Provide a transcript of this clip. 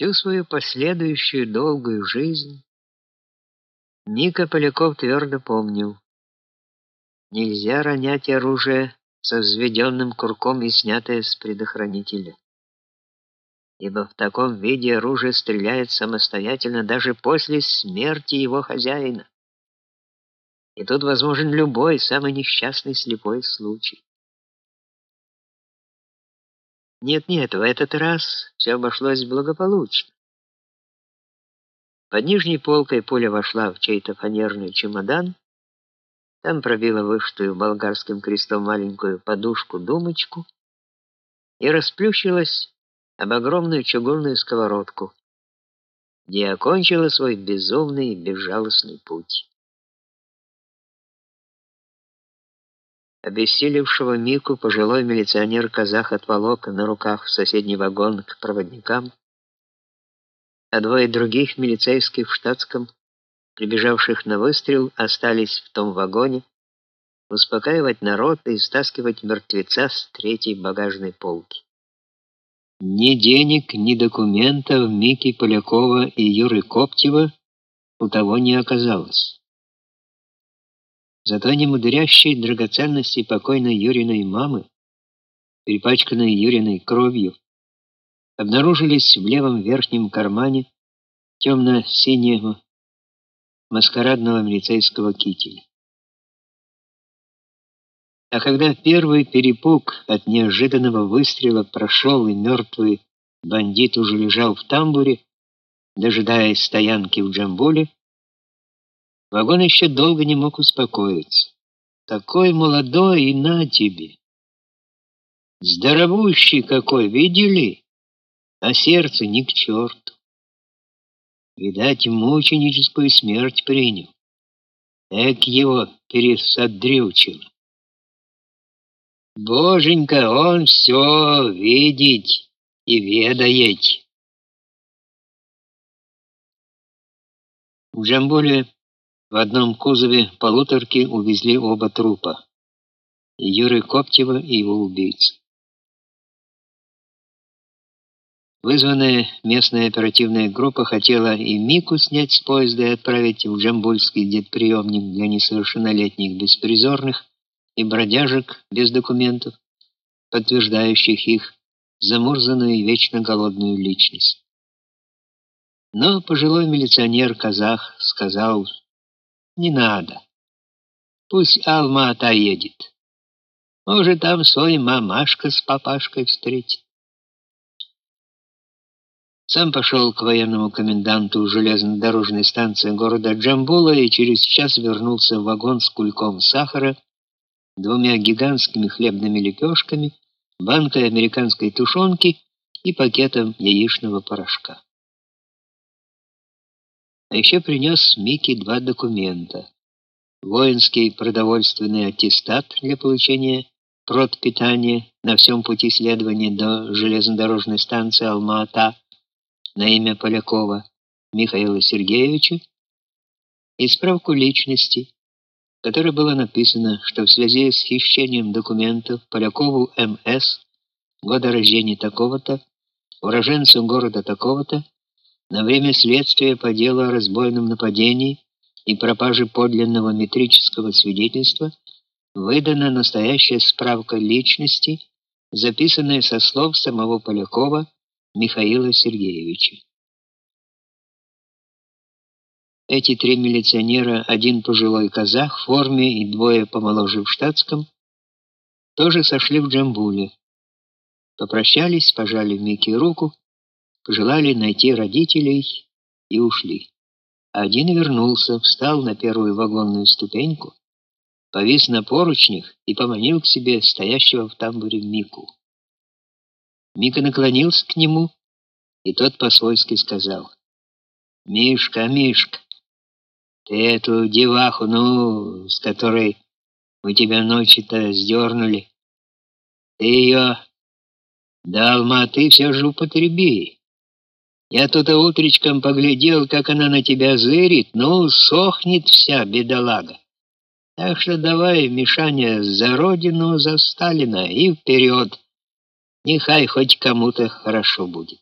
Всю свою последующую долгую жизнь Ника Поляков твердо помнил: нельзя ронять оружие со взведенным курком и снятое с предохранителя. Ибо в таком виде оружие стреляет самостоятельно даже после смерти его хозяина. И тут возможен любой самый несчастный слепой случай. Нет-нет, в этот раз все обошлось благополучно. Под нижней полкой пуля вошла в чей-то фанерный чемодан, там пробила вышитую болгарским крестом маленькую подушку-думочку и расплющилась об огромную чугунную сковородку, где окончила свой безумный и безжалостный путь. Обессилевшего Мику пожилой милиционер-казах отволок на руках в соседний вагон к проводникам, а двое других милицейских в штатском, прибежавших на выстрел, остались в том вагоне, успокаивать народ и стаскивать мертвеца с третьей багажной полки. Ни денег, ни документов Мики Полякова и Юры Коптева у того не оказалось. Зато немудрящие драгоценности покойной Юриной мамы, перепачканные Юриной кровью, обнаружились в левом верхнем кармане темно-синего маскарадного милицейского кителя. А когда первый перепуг от неожиданного выстрела прошел и мертвый бандит уже лежал в тамбуре, дожидаясь стоянки в Джамбуле, Вагон еще долго не мог успокоиться. Такой молодой и на тебе. Здоровущий какой, видели? А сердце ни к черту. Видать, мученическую смерть принял. Эк его пересодрючило. Боженька, он все видеть и ведает. В Джамбуле в одном кузове полуторки увезли оба трупа: Юры Коптева и его убийцы. Вызванная местная оперативная группа хотела и Мику снять с поезда и отправить в Джамбульский детприемник для несовершеннолетних беспризорных и бродяжек без документов, подтверждающих их замурзанную и вечно голодную личность. Но пожилой милиционер-казах сказал, не надо. Пусть Алма-Ата едет. Может, там свой мамашка с папашкой встретит. Сам пошел к военному коменданту железнодорожной станции города Джамбула и через час вернулся в вагон с кульком сахара, двумя гигантскими хлебными лепешками, банкой американской тушенки и пакетом яичного порошка. А еще принес Микки два документа. Воинский продовольственный аттестат для получения продпитания на всем пути следования до железнодорожной станции Алма-Ата на имя Полякова Михаила Сергеевича и справку личности, в которой было написано, что в связи с хищением документов Полякову М.С. года рождения такого-то, уроженцу города такого-то, на время следствия по делу о разбойном нападении и пропаже подлинного метрического свидетельства выдана настоящая справка личности, записанная со слов самого Полякова Михаила Сергеевича. Эти три милиционера, один пожилой казах в форме и двое помоложе в штатском, тоже сошли в Джамбуле. Попрощались, пожали Микки руку пожелали найти родителей и ушли. Один вернулся, встал на первую вагонную ступеньку, повис на поручнях и поманил к себе стоящего в тамбуре Мику. Мика наклонился к нему, и тот по-свойски сказал: "Мишка, Мишка, ты эту деваху, ну, с которой мы тебя ночью-то сдернули, ты ее до Алматы все же употреби. Я тут утречком поглядел, как она на тебя зырит, ну, сохнет вся бедолага. Так что давай, Мишаня, за родину, за Сталина и вперед. Нехай хоть кому-то хорошо будет.